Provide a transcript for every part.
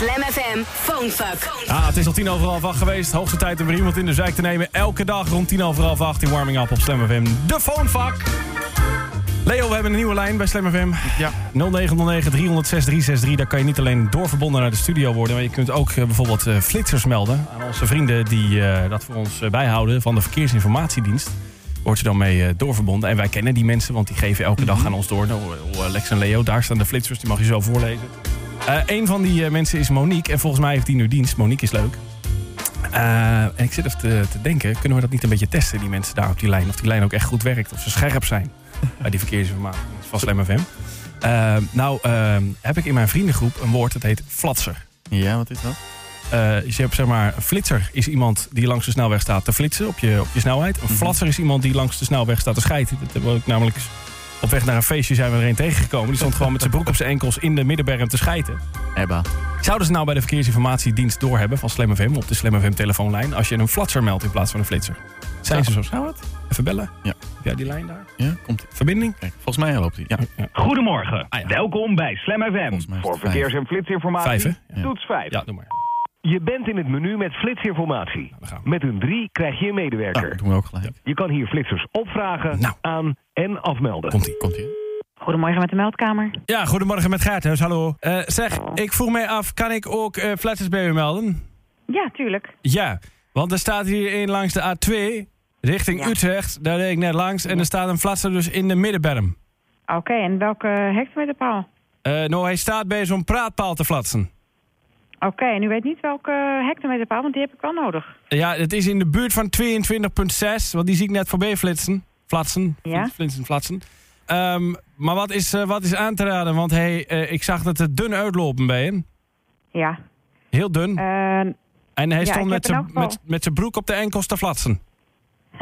Slam FM Phonefuck. Ah, het is al tien over half acht geweest. Hoogste tijd om weer iemand in de zijk te nemen. Elke dag rond tien over half acht in Warming Up op Slam FM. De Phonevak. Leo, we hebben een nieuwe lijn bij Slam FM. Ja. 0909 306 363. Daar kan je niet alleen doorverbonden naar de studio worden... maar je kunt ook eh, bijvoorbeeld eh, flitsers melden... aan onze vrienden die eh, dat voor ons bijhouden... van de Verkeersinformatiedienst. Wordt je dan mee eh, doorverbonden. En wij kennen die mensen, want die geven elke dag aan ons door. Nou, Lex en Leo, daar staan de flitsers. Die mag je zo voorlezen. Eh een van die eh, mensen is Monique. En volgens mij heeft die nu dienst. Monique is leuk. Eh, en ik zit even te, te denken, kunnen we dat niet een beetje testen, die mensen daar op die lijn? Of die lijn ook echt goed werkt, of ze scherp zijn bij die verkeersinformatie van Slam FM. Eh, nou, eh, heb ik in mijn vriendengroep een woord, dat heet flatser. Ja, wat is dat? Je hebt zeg maar, een flitser is iemand die langs de snelweg staat te flitsen op je, op je snelheid. Een flatser is iemand die langs de snelweg staat te schijten. Dat we ook namelijk op weg naar een feestje zijn we er een tegengekomen. Die stond gewoon met zijn broek op zijn enkels in de middenberm te schijten. Ebba. Zouden ze nou bij de verkeersinformatiedienst doorhebben van Slam FM op de Slam FM telefoonlijn als je een flatser meldt in plaats van een flitser? Zijn ze zo snel? Even bellen? Ja. Heb jij die lijn daar? Ja, komt ie. Verbinding? Kijk, volgens mij loopt hij. Ja. Ja. Goedemorgen. Ah, ja. Welkom bij Slam FM. Voor het verkeers- en flitsinformatie. Vijf, hè? Ja. Toets 5. Ja, doe maar. Je bent in het menu met flitsinformatie. we. Met een 3 krijg je een Nou, medewerker. dat doen we ook gelijk. Je kan hier flitsers opvragen, Nou. aan en afmelden. Komt ie. Komt ie. Goedemorgen met de meldkamer. Ja, goedemorgen met Gaarthuis, hallo. Eh, zeg, ik vroeg mij af, kan ik ook eh flitsers bij u melden? Ja, tuurlijk. Ja, want er staat hier een langs de A2 richting Ja. Utrecht. Daar reed ik net langs en er staat een flatser dus in de middenberm. Oké, en welke hectometerpaal? Eh nou, hij staat bij zo'n praatpaal te flatsen. Oké, en u weet niet welke hectometerpaal, want die heb ik wel nodig. Ja, het is in de buurt van 22.6, want die zie ik net voorbij flitsen. Flatsen, Ja. flitsen, flatsen. Ehm, maar wat is, eh, wat is aan te raden? Want hey, eh, ik zag dat het dun uitlopen bij hem. Ja. Heel dun. Eh, en hij ja, stond met zijn met, met zijn broek op de enkels te flatsen.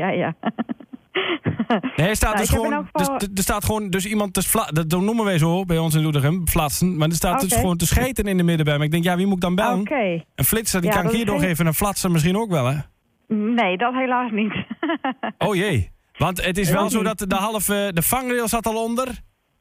ja, ja. Nee, hij staat Nou, dus gewoon, geval- dus, er staat gewoon dus iemand te fla, dat noemen wij zo bij ons in Doetinchem, flatsen. Maar er staat dus gewoon te scheten in de middenberm. Ik denk, ja, wie moet ik dan bellen? Een flitser, die Ja, kan ik dat hier is nog geen- even een flatsen misschien ook wel, hè? Nee, dat helaas niet. Oh jee. Want het is wel zo dat de halve, de vangrail zat al onder.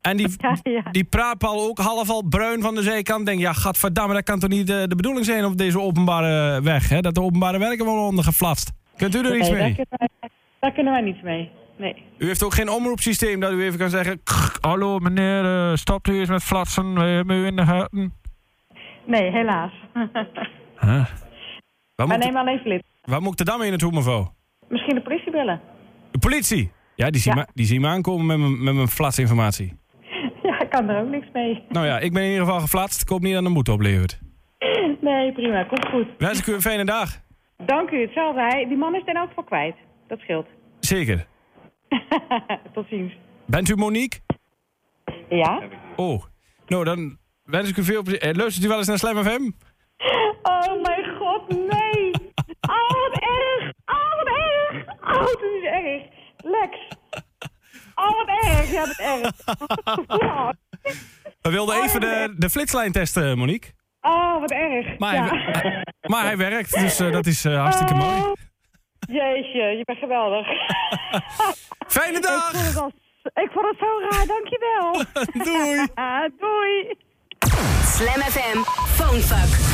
En die, Ja, ja. die praatpaal ook half al bruin van de zijkant. Denk, ja, gadverdamme, dat kan toch niet de, de bedoeling zijn op deze openbare weg, hè? Dat de openbare werken worden onder geflatst. Kunt u er iets mee? Daar, kunnen wij, daar kunnen wij niets mee. Nee. U heeft ook geen omroepsysteem dat u even kan zeggen... "Krk, Hallo meneer, eh, stopt u eens met flatsen, we hebben u in de gaten. Nee, helaas. Waar, maar moet, neem alleen flits. waar moet ik er dan mee het mevrouw? Misschien de politie bellen. De politie? Ja, die zien, Ja. Me, die zien me aankomen met mijn, met mijn flatsinformatie. Ja, ik kan er ook niks mee. Nou ja, ik ben in ieder geval geflatst. Ik hoop niet dat het moed oplevert. Nee, prima. Komt goed. Wens ik u een fijne dag. Dank u. Hetzelfde. Hij, die man is in elk geval kwijt. Dat scheelt. Zeker. Tot ziens. Bent u Monique? Ja? Oh, nou dan wens ik u veel plezier. Eh, luistert u wel eens naar Slam FM? Oh mijn god, nee! Oh, wat erg! Oh, wat erg! Oh, het is erg. Lex. Oh, wat erg. Ja, wat erg. We wilden even de, de flitslijn testen, Monique. Oh, wat erg. Maar, ja. hij, maar hij werkt, dus eh, dat is eh, hartstikke mooi. Oh, Jeetje, je bent geweldig. Fijne Ik dag! vond het, al, ik vond het zo raar, dankjewel. Doei! Ah, doei. Slam FM Phonefuck.